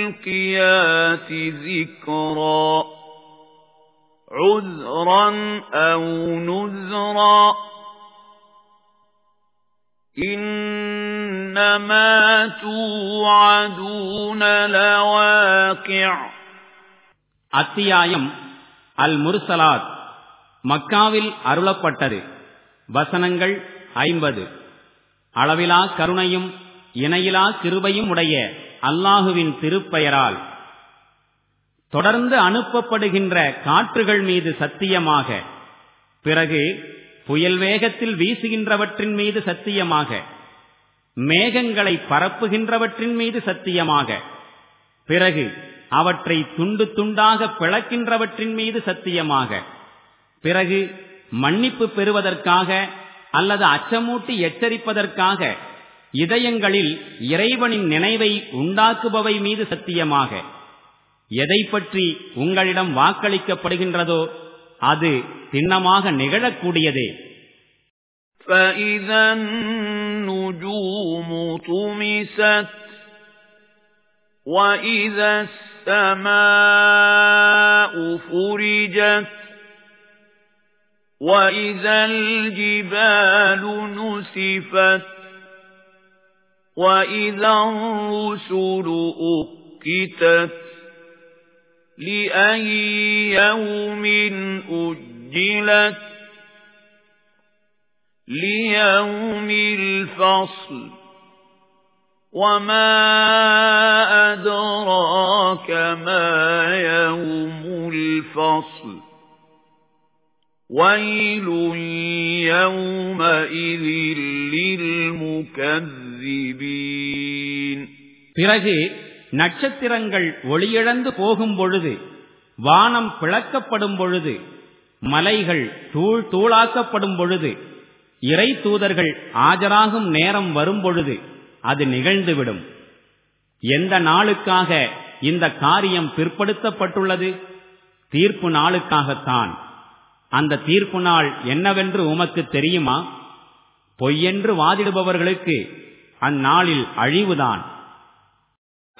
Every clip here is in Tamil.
فالملقيات ذكرا عذرا أو نذرا إنما توعدون لواقع அத்தியாயம் அல் முர்சலாத் மக்காவில் அருளப்பட்டது வசனங்கள் ஐம்பது அளவிலா கருணையும் இணையிலா கிருபையும் உடைய அல்லாஹுவின் திருப்பெயரால் தொடர்ந்து அனுப்பப்படுகின்ற காற்றுகள் மீது சத்தியமாக பிறகு புயல் வேகத்தில் வீசுகின்றவற்றின் மீது சத்தியமாக மேகங்களை பரப்புகின்றவற்றின் மீது சத்தியமாக பிறகு அவற்றை துண்டு துண்டாக பிளக்கின்றவற்றின் மீது சத்தியமாக பிறகு மன்னிப்பு பெறுவதற்காக அல்லது அச்சமூட்டி எச்சரிப்பதற்காக இதயங்களில் இறைவனின் நினைவை உண்டாக்குபவை மீது சத்தியமாக எதை பற்றி உங்களிடம் வாக்களிக்கப்படுகின்றதோ அது திண்ணமாக நிகழக்கூடியதே فَإِذَا النُّجُومُ طُمِسَتْ وَإِذَا السَّمَاءُ فُرِجَتْ وَإِذَا الْجِبَالُ نُسِفَتْ وَإِذَا الرُّسُلُ أُقِّتَتْ لِأَيِّ يَوْمٍ أُجِّلَتْ لِيَوْمِ الْفَصْلِ وَمَا أَدْرَاكَ مَا يَوْمُ الْفَصْلِ وَيْلٌ يَوْمَئِذٍ لِلْمُكَذِّبِينَ பிறகு நட்சத்திரங்கள் ஒளியிழந்து போகும் பொழுது வானம் பிளக்கப்படும் பொழுது மலைகள் தூள் தூளாக்கப்படும் பொழுது இறை தூதர்கள் ஆஜராகும் நேரம் வரும் பொழுது அது நிகழ்ந்துவிடும். எந்த நாளுக்காக இந்த காரியம் பிற்படுத்தப்பட்டுள்ளது? தீர்ப்பு நாளுக்காகத்தான். அந்த தீர்ப்பு நாள் என்னவென்று உமக்கு தெரியுமா? பொய்யென்று வாதிடுபவர்களுக்கு அந்நாளில் அழிவுதான்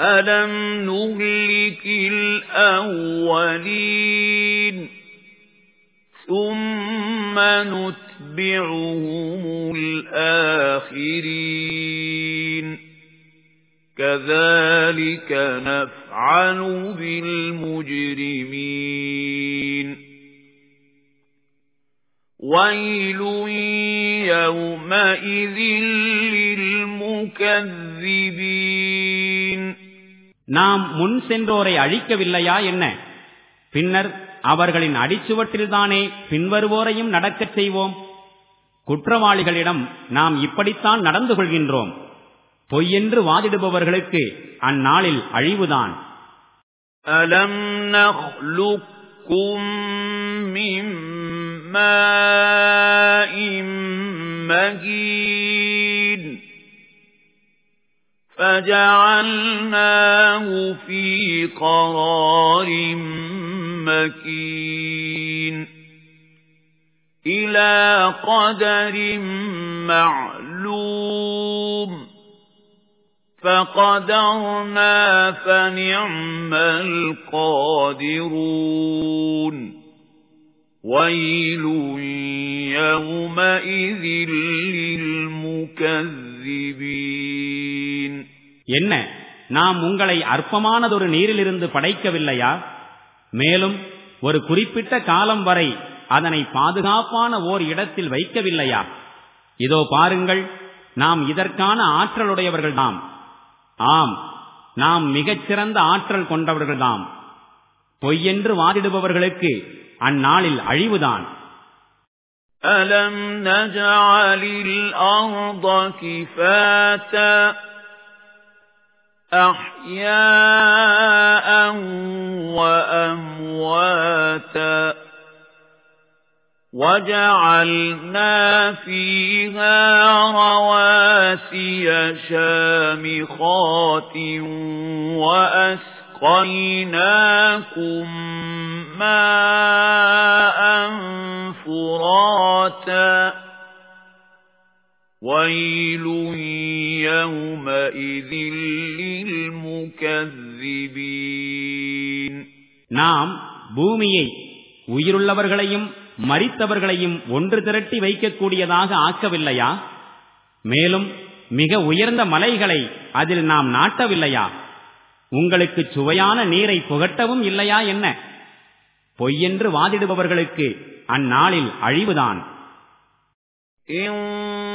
أَلَمْ نُهْلِكِ الْأَوَّلِينَ ثُمَّ نُتْبِعُهُمُ الْآخِرِينَ كَذَلِكَ نَفْعَلُ بِالْمُجْرِمِينَ وَيْلٌ يَوْمَئِذٍ لِلْمُكَذِّبِينَ நாம் முன் சென்றோரை அழிக்கவில்லையா என்ன? பின்னர் அவர்களின் அடிச்சுவற்றில்தானே பின்வருவோரையும் நடக்கச் செய்வோம்? குற்றவாளிகளிடம் நாம் இப்படித்தான் நடந்து கொள்கின்றோம். பொய்யென்று வாதிடுபவர்களுக்கு அந்நாளில் அழிவுதான். அலம் நஹ்லுக்கும் மிம் மாஇம் فَجَعَلْنَاهُ فِي قَرَارٍ مَّكِينٍ. إِلَى قَدَرٍ مَّعْلُومٍ. فَقَدَرْنَا فَنِعْمَ الْقَادِرُونَ. وَيْلٌ يَوْمَئِذٍ لِلْمُكَذِّبِينَ. என்ன நாம் உங்களை அற்பமானதொரு நீரிலிருந்து படைக்கவில்லையா மேலும் ஒரு குறிப்பிட்ட காலம் வரை அதனை பாதுகாப்பான ஓர் இடத்தில் வைக்கவில்லையா இதோ பாருங்கள் நாம் இதற்கான ஆற்றலுடையவர்கள்தாம் ஆம் நாம் மிகச்சிறந்த ஆற்றல் கொண்டவர்கள்தாம் பொய்யென்று வாதிடுபவர்களுக்கு அந்நாளில் அழிவுதான் أَلَمْ نَجْعَلِ الْأَرْضَ كِفَاتًا أحياء وأمواتا وجعلنا فيها رواسي شامخات وأسقيناكم ماء فراتا وَيْلٌ يَوْمَئِذٍ لِّلْمُكَذِّبِينَ நாம் பூமியை உயிருள்ளவர்களையும் மரித்தவர்களையும் ஒன்று திரட்டி வைக்கக்கூடியதாக ஆக்கவில்லையா? மேலும் மிக உயர்ந்த மலைகளை அதில் நாம் நாட்டவில்லையா? உங்களுக்கு சுவையான நீரை புகட்டவும் இல்லையா என்ன? பொய்யென்று வாதிடுபவர்களுக்கு அந்நாளில் அழிவுதான்.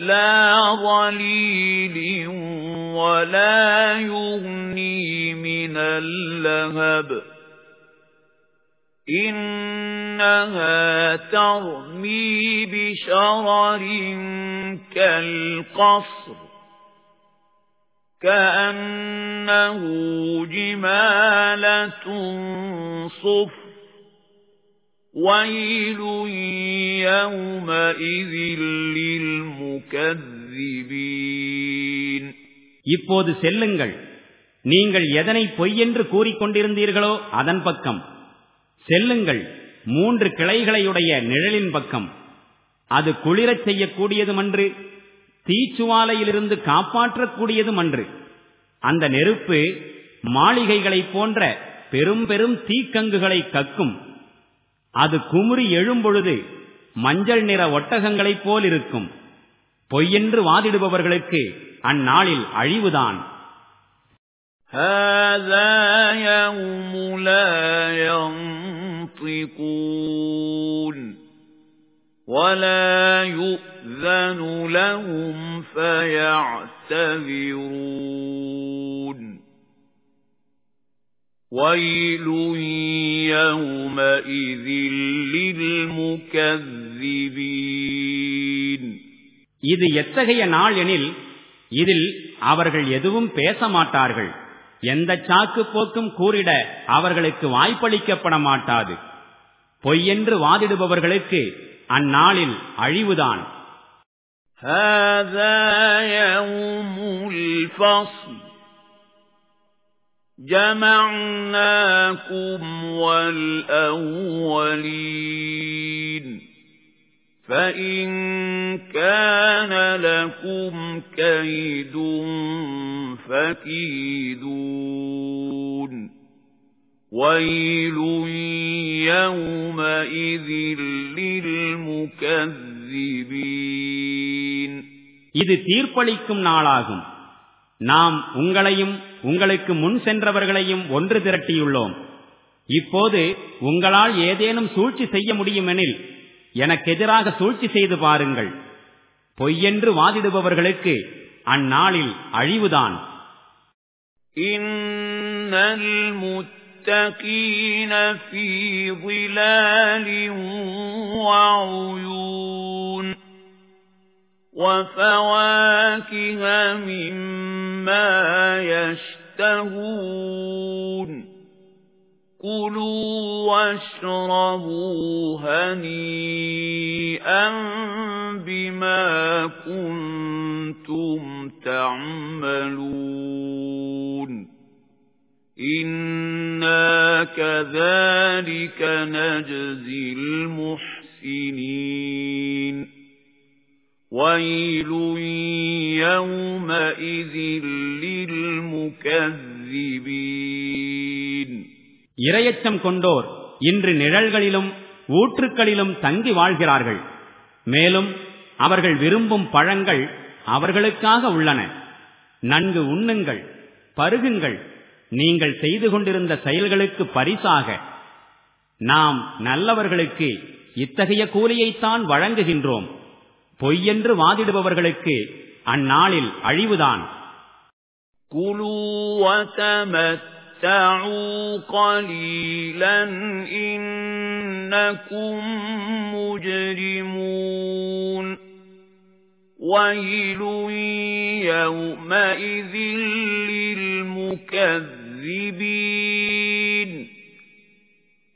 لا ظليل ولا يغني من اللهب. إنها ترمي بشرر كالقصر كأنه جمالة صفر. وَيْلٌ يَوْمَئِذٍ لِّلْمُكَذِّبِينَ இப்போது செல்லுங்கள் நீங்கள் எதனை பொய்யென்று கூறிக்கொண்டிருந்தீர்களோ அதன் பக்கம் செல்லுங்கள் மூன்று கிளைகளையுடைய நிழலின் பக்கம் அது குளிரச் செய்யக்கூடியதுமன்று தீச்சுவாலையிலிருந்து காப்பாற்றக்கூடியதுமன்று அந்த நெருப்பு மாளிகைகளைப் போன்ற பெரும் பெரும் தீக்கங்குகளை கக்கும் அது குமுறி எழும்பொழுது மஞ்சள் நிற ஒட்டகங்களைப் போல் இருக்கும் பொய்யென்று வாதிடுபவர்களுக்கு அந்நாளில் அழிவுதான் هذا يوم لا ينطقون ولا يؤذن لهم فيعتذرون وَيْلٌ يَوْمَئِذٍ لِّلْمُكَذِّبِينَ இது எத்தகைய நாள் எனில் இதில் அவர்கள் எதுவும் பேச மாட்டார்கள் எந்த சாக்கு போக்கும் கூறிட அவர்களுக்கு வாய்ப்பளிக்கப்பட மாட்டாது பொய்யென்று வாதிடுபவர்களுக்கு அந்நாளில் அழிவுதான் هذا يوم الفصل جمعناكم والأولين فإن كان لكم كيد فكيدون ويل يومئذ للمكذبين இது தீர்ப்பளிக்கும் நாளாகும் நாம் உங்களையும் உங்களுக்கு முன் சென்றவர்களையும் ஒன்று திரட்டியுள்ளோம் இப்போது உங்களால் ஏதேனும் சூழ்ச்சி செய்ய முடியுமெனில் எனக்கு எதிராக சூழ்ச்சி செய்து பாருங்கள் பொய்யென்று வாதிடுபவர்களுக்கு அந்நாளில் அழிவுதான் المتقين في ظلال وعيون وفواكه مما يشتهون. كلوا واشربوا هنيئا بما كنتم تعملون. إنا كذلك نجزي المحسنين. وَيْلٌ يَوْمَئِذٍ لِّلْمُكَذِّبِينَ இரையச்சம் கொண்டோர் இன்று நிழல்களிலும் ஊற்றுக்களிலும் தங்கி வாழ்கிறார்கள் மேலும் அவர்கள் விரும்பும் பழங்கள் அவர்களுக்காக உள்ளன நன்கு உண்ணுங்கள் பருகுங்கள் நீங்கள் செய்து கொண்டிருந்த செயல்களுக்கு பரிசாக நாம் நல்லவர்களுக்கு இத்தகைய கூலியைத்தான் வழங்குகின்றோம் பொய்யென்று வாதிடுபவர்களுக்கு அந்நாளில் அழிவுதான் كُلُوا وَتَمَتَّعُوا قَلِيلًا إِنَّكُمْ مُجْرِمُونَ وَيْلٌ يَوْمَئِذٍ لِّلْمُكَذِّبِينَ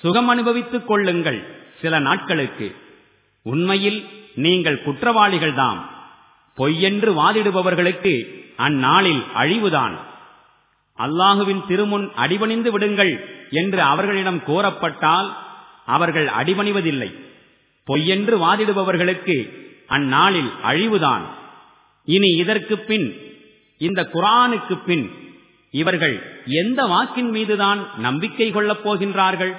சுகம் அனுபவித்துக் கொள்ளுங்கள் சில நாட்களுக்கு. உண்மையில் நீங்கள் குற்றவாளிகள்தாம் பொய்யென்று வாதிடுபவர்களுக்கு அந்நாளில் அழிவுதான். அல்லாஹுவின் திருமுன் அடிபணிந்து விடுங்கள் என்று அவர்களிடம் கோரப்பட்டால் அவர்கள் அடிபணிவதில்லை. பொய்யென்று வாதிடுபவர்களுக்கு அந்நாளில் அழிவுதான். இனி இதற்கு பின் இந்த குரானுக்கு பின் இவர்கள் எந்த வாக்கின் மீதுதான் நம்பிக்கை கொள்ளப் போகின்றார்கள்?